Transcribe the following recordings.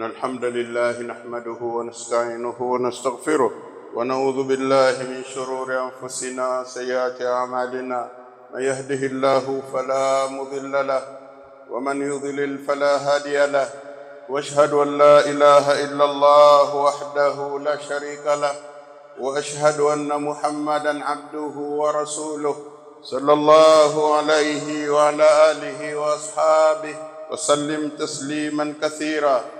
إن الحمد لله نحمده ونستعينه ونستغفره ونعوذ بالله من شرور أنفسنا سيئات أعمالنا. من يهده الله فلا مضل له ومن يضلل فلا هادي له. وأشهد أن لا إله إلا الله وحده لا شريك له. وأشهد أن محمدا عبده ورسوله صلى الله عليه وعلى آله وأصحابه وسلم تسليما كثيرا.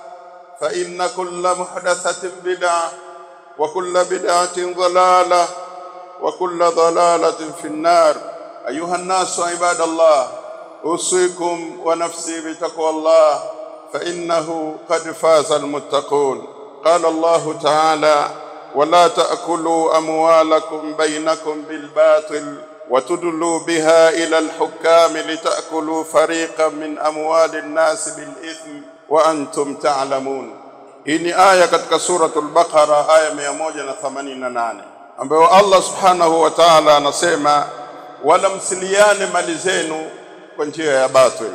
فإن كل محدثة بدعة وكل بدعة ضلالة وكل ضلالة في النار. أيها الناس عباد الله أوصيكم ونفسي بتقوى الله فإنه قد فاز المتقون. قال الله تعالى ولا تأكلوا أموالكم بينكم بالباطل وتدلوا بها الى الحكام لتاكلوا فريقا من اموال الناس بالاثم وانتم تعلمون hii ni aya katika suratul baqara aya 188 ambayo Allah subhanahu wa ta'ala anasema wala msiliane mali zenu kwa njia ya batil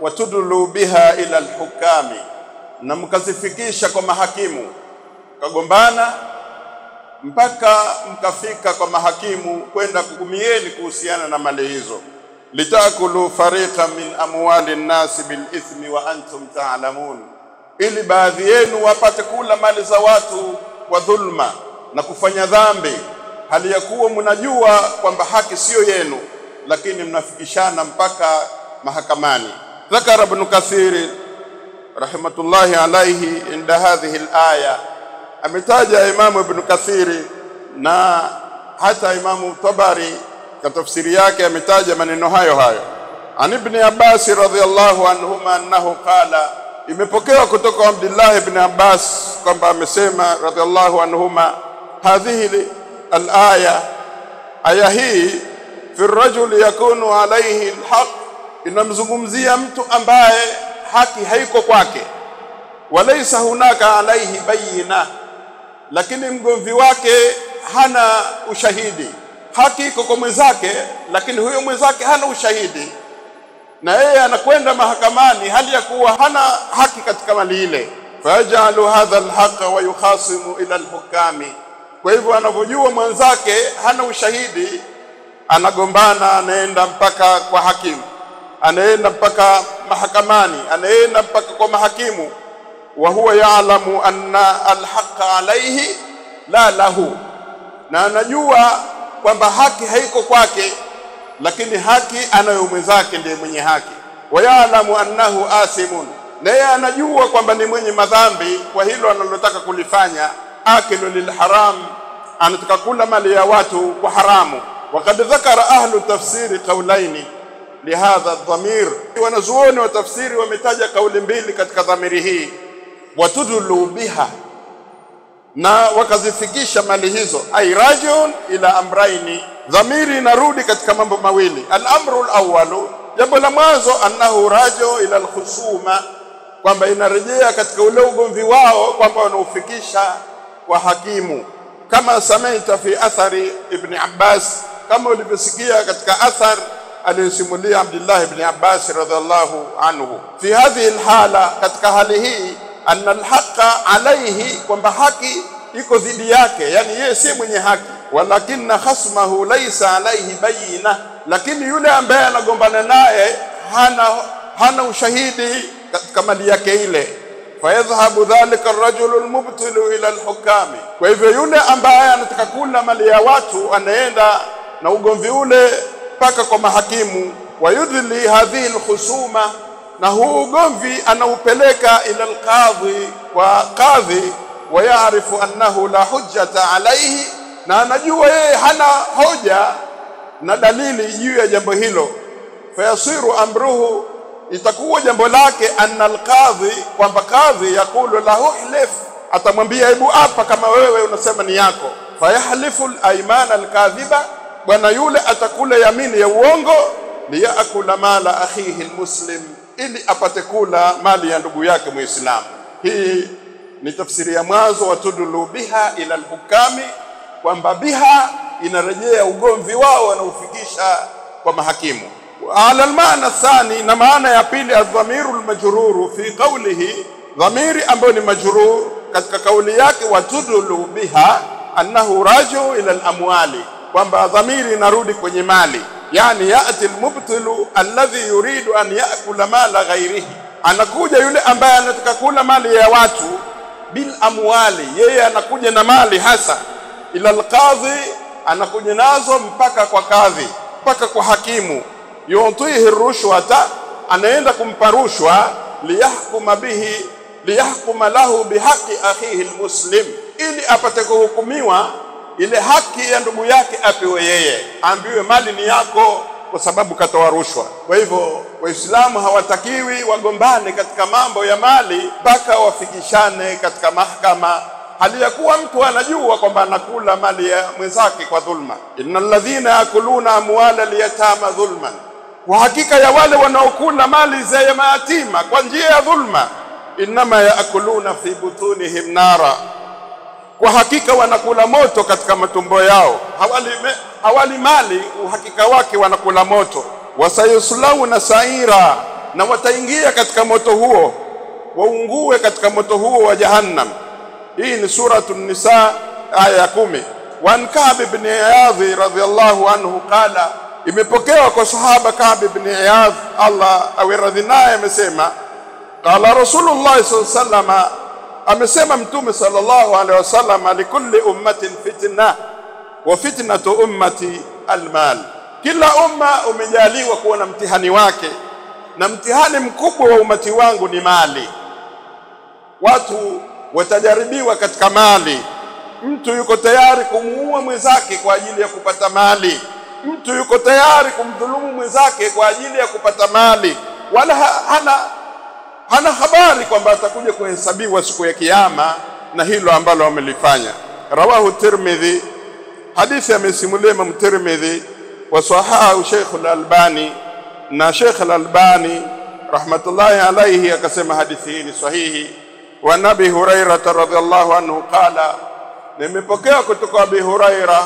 watudulu biha ila alhukami na mkazifikisha kwa mahakimu kagombana mpaka mkafika kwa mahakimu kwenda kukumieni kuhusiana na mali hizo. litakulu farita min amwali nnasi bilithmi wa antum taalamun, ili baadhi yenu wapate kula mali za watu kwa dhulma na kufanya dhambi, hali ya kuwa mnajua kwamba haki siyo yenu, lakini mnafikishana mpaka mahakamani. Dhakara Ibn Kathiri rahimatullahi alayhi inda hadhihi alaya ametaja Imamu Ibn Kathiri na hata Imamu Tabari kwa tafsiri yake ametaja maneno hayo hayo. An Ibn Abbas radhiyallahu anhuma annahu qala imepokewa kutoka Abdullah ibn Abbas kwamba amesema radhiyallahu anhuma hadhihi alaya aya aya hii fi rajul yakunu alayhi alhaq inamzungumzia mtu ambaye haki haiko kwake. Walaysa hunaka alayhi bayina lakini mgomvi wake hana ushahidi. Haki iko kwa mwenzake lakini huyo mwenzake hana ushahidi. Na yeye anakwenda mahakamani hali ya kuwa hana haki katika mali ile. Fayajalu hadha alhaqa wa yukhasimu ila alhukami. Kwa hivyo anavyojua mwenzake hana ushahidi anagombana anaenda mpaka kwa hakimu. Anaenda mpaka mahakamani anaenda mpaka kwa mahakimu wa huwa yaalamu anna alhaqa alayhi la lahu na anajua kwamba haki haiko kwake lakini haki anayo mwenzake ndiye mwenye haki wa yaalamu annahu asimun na yeye anajua kwamba ni mwenye madhambi kwa hilo analotaka kulifanya akilu lilharam anataka kula mali ya watu kwa haramu وقد ذكر أهل التفسير قولين لهذا الضمير wanazuoni wa tafsiri wametaja kauli mbili katika dhamiri hii watudulu biha na wakazifikisha mali hizo. Ay rajiun ila amraini. Dhamiri inarudi katika mambo mawili. Al-amru al-awwalu. Jambo la mwanzo annahu rajo ila al-khusuma. Kwamba inarejea katika ule ugomvi wao kwamba wanaufikisha kwa hakimu. Kama samaita fi athari ibn Abbas kama ulivyosikia katika athar aliyosimulia Abdullah ibn Abbas radhiallahu anhu. Fi hadhihi alhala katika hali hii anna alhaqa alayhi kwamba haki iko dhidi yake yani yeye si mwenye haki walakinna khasmahu laysa alayhi bayina lakini yule ambaye anagombana naye hana hana ushahidi katika mali yake ile fayadhhabu dhalika arrajulu almubtilu ila alhukami. Kwa hivyo yule ambaye anataka kula mali ya watu anaenda na ugomvi ule mpaka kwa mahakimu, wa yudhli hadhihi alkhusuma, na huu ugomvi anaupeleka ila alqadhi, kwa kadhi, wayarifu annahu la hujjata alayhi, na anajua yeye hana hoja na dalili juu ya jambo hilo, fayasiru amruhu itakuwa jambo lake anna alqadhi, kwamba kadhi yakulu lahu hlif, atamwambia hebu hapa kama wewe unasema ni yako. Fayahlifu alayman alkadhiba, bwana yule atakula yamini ya uongo, liyakula mala akhihi almuslim, ili apate kula mali ya ndugu yake Muislamu. Hii ni tafsiri ya mwanzo wa tudulu biha ila alhukami, kwamba biha inarejea ugomvi wao wanaofikisha kwa mahakimu ala almaana thani, na maana ya pili aldhamiru almajruru fi qawlihi, dhamiri ambayo ni majrur katika kauli yake, watudulu biha annahu raju ila alamwali, kwamba dhamiri inarudi kwenye mali, yani yati almubtilu alladhi yuridu an yakula mala ghairihi, anakuja yule ambaye anataka kula mali ya watu bil amwali, yeye anakuja na mali hasa, ila alqadhi, anakuja nazo mpaka kwa kadhi, mpaka kwa hakimu. Yutihi rushwata, anaenda kumpa rushwa, liyahkuma bihi liyahkuma lahu bihaqi akhihi almuslim, ili apate kuhukumiwa ile haki ya ndugu yake apewe yeye, aambiwe mali ni yako kwa sababu katoa rushwa. Kwa hivyo Waislamu hawatakiwi wagombane katika mambo ya mali mpaka wafikishane katika mahakama. Hali ya kuwa mtu anajua kwamba anakula mali ya mwenzake kwa dhulma. innal ladhina yakuluna amwala liyatama dhulman, kwa hakika ya wale wanaokula mali za mayatima kwa njia ya dhulma, innama yakuluna fi butunihim nara, kwa hakika wanakula moto katika matumbo yao. Hawali, me, hawali mali, uhakika wake wanakula moto. Wasayuslauna saira, na wataingia katika moto huo, waungue katika moto huo wa Jahannam. Hii ni suratu Nisa aya ya kumi. Wan Ka'b ibn Iyadh radhiyallahu anhu qala, imepokewa kwa sahaba Ka'b ibn Iyadh, Allah awe radhi naye, amesema qala Rasulullah sallallahu alaihi wasallam, amesema Mtume sallallahu alaihi wasallam, likulli ummatin fitna wa fitnatu ummati almal, kila umma umejaliwa kuwa na mtihani wake, na mtihani mkubwa wa umati wangu ni mali. Watu watajaribiwa katika mali. Mtu yuko tayari kumuua mwenzake kwa ajili ya kupata mali. Mtu yuko tayari kumdhulumu mwenzake kwa ajili ya kupata mali, wala hana, hana habari kwamba atakuja kuhesabiwa siku ya Kiyama na hilo ambalo wamelifanya. Rawahu Tirmidhi, hadithi amesimulia Imam Tirmidhi wa sahahu Sheikh al-Albani, na Sheikh al-Albani rahmatullahi alayhi akasema hadithi hii ni sahihi wa Nabi Hurairata radhiallahu anhu qala, nimepokea kutoka Abi Huraira,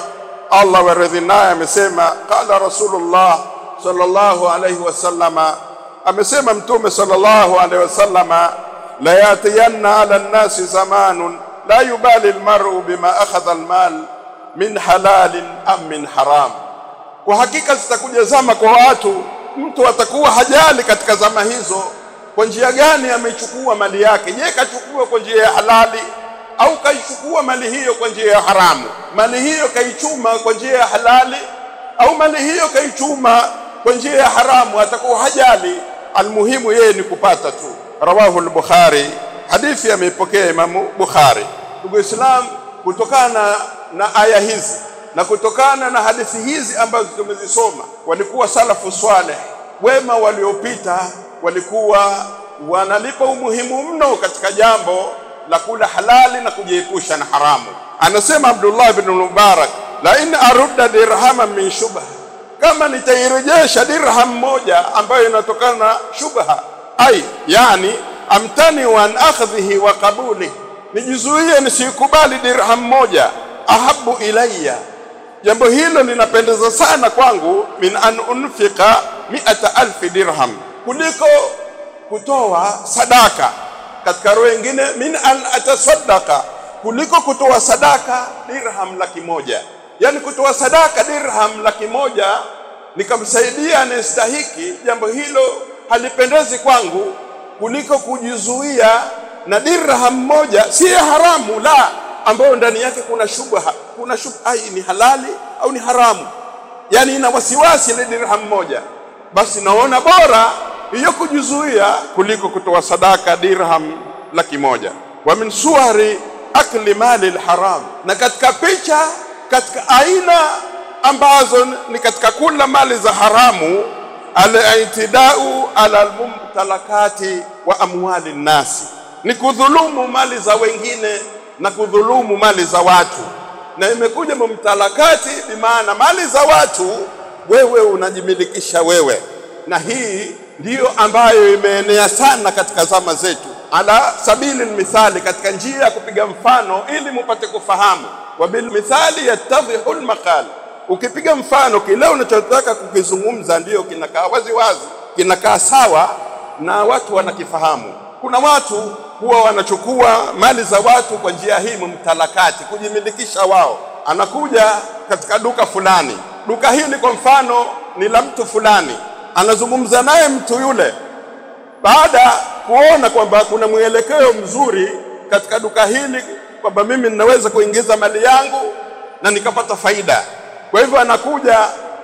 Allah waradhi naye, amesema qala Rasulullah sallallahu alayhi wasallama, amesema Mtume sallallahu alaihi wasallama, la yatiyanna ala nnasi zamanun la yubali almar'u bima akhadha almal min halalin am min haram, kwa hakika zitakuja zama kwa watu, mtu atakuwa hajali katika zama hizo kwa njia gani amechukua mali yake. Je, kachukua kwa njia ya halali au kaichukua mali hiyo kwa njia ya haramu? Mali hiyo kaichuma kwa njia ya halali au mali hiyo kaichuma kwa njia ya haramu? Atakuwa hajali, almuhimu yeye ni kupata tu. Rawahu al-Bukhari, hadithi ameipokea Imamu Bukhari. Ndugu Islam, kutokana na aya hizi na kutokana na hadithi hizi ambazo tumezisoma, walikuwa salafu swaleh wema waliopita walikuwa wanalipa umuhimu mno katika jambo la kula halali na kujiepusha na haramu. Anasema Abdullah ibn Mubarak, la in arudda dirhama min shubha, kama nitairejesha dirham moja ambayo inatokana na shubha, ai yani amtani wa akhdhihi wa qabuli, nijizuie nisikubali dirham moja, ahabu ilayya, jambo hilo linapendeza sana kwangu, min an unfika miata dirham kuliko kutoa sadaka. Katika roho nyingine, min an atasadaka, kuliko kutoa sadaka dirham laki moja. Yani kutoa sadaka dirham laki moja nikamsaidia anayestahiki, jambo hilo halipendezi kwangu, kuliko kujizuia na dirham moja si haramu la ambayo ndani yake kuna shubha kuna shubha ni halali au ni haramu. Yani ina wasiwasi ile dirham moja. Basi naona bora hiyo kujizuia kuliko kutoa sadaka dirham laki moja. Wa min suwari akli mali alharam na katika picha katika aina ambazo ni katika kula mali za haramu al-i'tidau ala al-mumtalakati wa amwali nasi ni kudhulumu mali za wengine na kudhulumu mali za watu. Na imekuja mumtalakati bimaana mali za watu wewe unajimilikisha wewe. Na hii ndiyo ambayo imeenea sana katika zama zetu. Ala sabili mithali katika njia ya kupiga mfano ili mupate kufahamu wa mithali yattadhihu almaqal ukipiga mfano kile unachotaka kukizungumza ndiyo kinakaa wazi wazi kinakaa sawa na watu wanakifahamu. Kuna watu huwa wanachukua mali za watu kwa njia hii mumtalakati kujimilikisha wao. Anakuja katika duka fulani. Duka hili kwa mfano ni la mtu fulani. Anazungumza naye mtu yule. Baada kuona kwamba kuna mwelekeo mzuri katika duka hili kwamba mimi ninaweza kuingiza mali yangu na nikapata faida. Kwa hivyo anakuja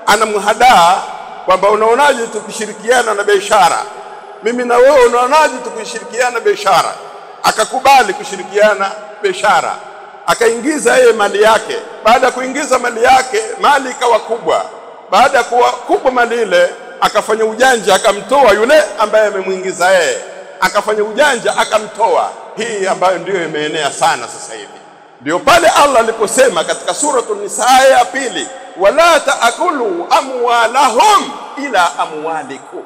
anamhadaa kwamba unaonaje tukishirikiana na biashara? Mimi na wewe unaonaje tukishirikiana biashara? Akakubali kushirikiana biashara akaingiza yeye mali yake. Baada ya kuingiza mali yake mali ikawa kubwa. Baada ya kuwa kubwa mali ile akafanya ujanja akamtoa yule ambaye amemwingiza yeye. Akafanya ujanja akamtoa hii ambayo ndiyo imeenea sana sasa hivi. Ndio pale Allah aliposema katika suratul Nisaa ya pili wala taakulu amwalahum ila amwaliku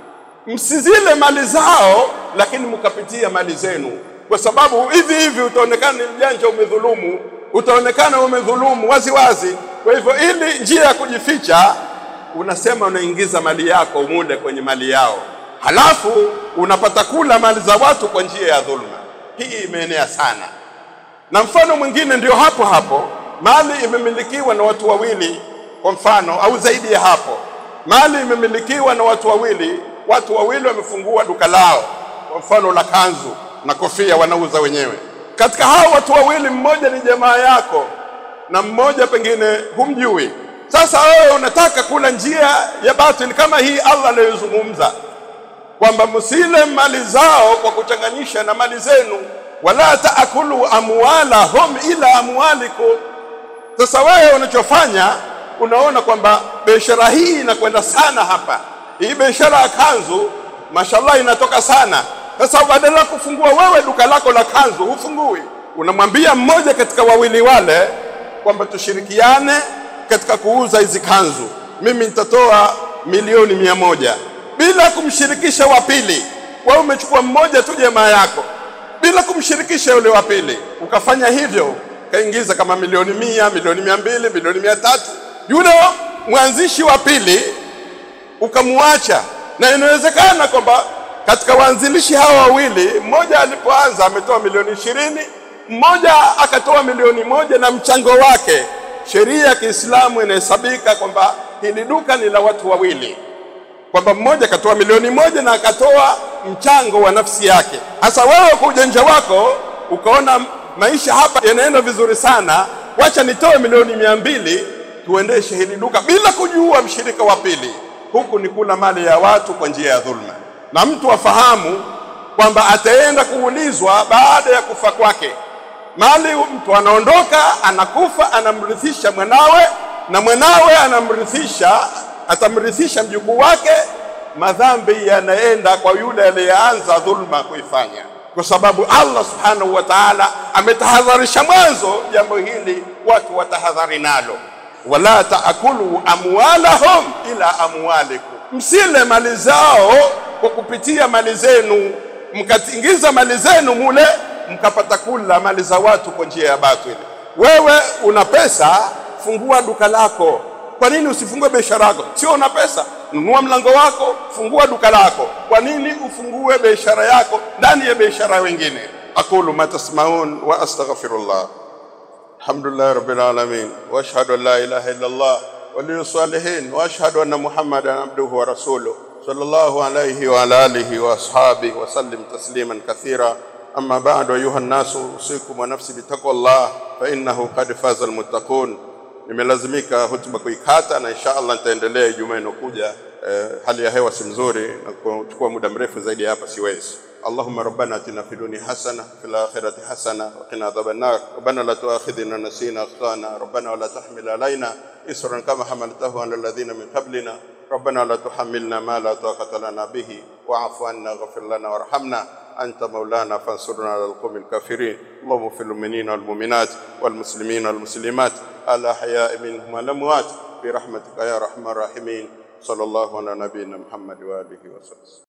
msizile mali zao lakini mkapitia mali zenu. Kwa sababu hivi hivi utaonekana ni mjanja umedhulumu. Utaonekana umedhulumu wazi wazi. Kwa hivyo ili njia ya kujificha unasema unaingiza mali yako mule kwenye mali yao. Halafu unapata kula mali za watu kwa njia ya dhulma hii imeenea sana. Na mfano mwingine ndio hapo hapo. Mali imemilikiwa na watu wawili kwa mfano au zaidi ya hapo. Mali imemilikiwa na watu wawili watu wawili wamefungua duka lao kwa mfano la kanzu na kofia wanauza wenyewe. Katika hao watu wawili mmoja ni jamaa yako na mmoja pengine humjui. Sasa wewe unataka kula njia ya batili kama hii Allah anayozungumza kwamba msile mali zao kwa kuchanganyisha na mali zenu wala taakulu amwalahum ila amwalikum sasa wewe unachofanya unaona kwamba biashara hii inakwenda sana hapa. Hii biashara ya kanzu mashallah inatoka sana. Sasa badala kufungua wewe duka lako la kanzu hufungui. Unamwambia mmoja katika wawili wale kwamba tushirikiane katika kuuza hizi kanzu. Mimi nitatoa milioni mia moja bila kumshirikisha wa pili wewe umechukua mmoja tu jamaa yako. Bila kumshirikisha yule wa pili ukafanya hivyo kaingiza kama milioni mia milioni mia mbili milioni mia tatu. Yule mwanzishi wa pili ukamwacha. Na inawezekana kwamba katika waanzilishi hawa wawili mmoja alipoanza ametoa milioni ishirini mmoja akatoa milioni moja na mchango wake. Sheria ya Kiislamu inahesabika kwamba hili duka ni la watu wawili kwamba mmoja akatoa milioni moja na akatoa mchango wa nafsi yake. hasa wewe kwa ujanja wako ukaona maisha hapa yanaenda vizuri sana, wacha nitoe milioni mia mbili tuendeshe hili duka bila kujua mshirika wa pili. Huku ni kula mali ya watu kwa njia ya dhulma, na mtu afahamu kwamba ataenda kuulizwa baada ya kufa kwake. Mali mtu anaondoka, anakufa, anamrithisha mwanawe, na mwanawe anamrithisha atamrithisha mjukuu wake, madhambi yanaenda kwa yule aliyeanza dhulma kuifanya, kwa sababu Allah subhanahu wa ta'ala ametahadharisha mwanzo jambo hili, watu watahadhari nalo. Wala taakulu amwalahum ila amwalikum, msile mali zao kwa kupitia mali zenu, mkatingiza mali zenu mule mkapata kula mali za watu kwa njia ya batili. Wewe una pesa, fungua duka lako kwa nini usifungue biashara yako? Sio una pesa, nunua mlango wako, fungua duka lako. Kwa nini ufungue biashara yako ndani ya biashara wengine? aqulu ma tasmaun wa astaghfirullah. Alhamdulillah rabbil alamin wa ashhadu an la ilaha illa Allah waliyyu salihin wa ashhadu anna Muhammadan abduhu wa rasuluh sallallahu alayhi wa ala alihi wa ashabihi wa sallim tasliman kathira أما بعد أيها الناس أوصيكم ونفسي بتقوى الله فإنه قد فاز المتقون nimelazimika hotuba kuikata, na insha Allah nitaendelea Ijumaa inayokuja. Eh, hali ya hewa si mzuri na kuchukua muda mrefu zaidi hapa siwezi. Allahumma rabbana atina fid dunya hasana wa fil akhirati hasana wa qina adhaban rabbana la tu'akhidhna nasina akhtana rabbana wala tahmil alaina isran kama hamaltahu ala alladhina min qablina rabbana la tuhammilna ma la taqata lana bihi wa'fu anna waghfir lana warhamna anta maulana fansurna ala alqawmil kafirin allahumma fil mu'minina wal mu'minat wal muslimina wal muslimat الأحياء منهم والأموات برحمتك يا أرحم الراحمين. صلى الله على نبينا محمد وآله وسلم.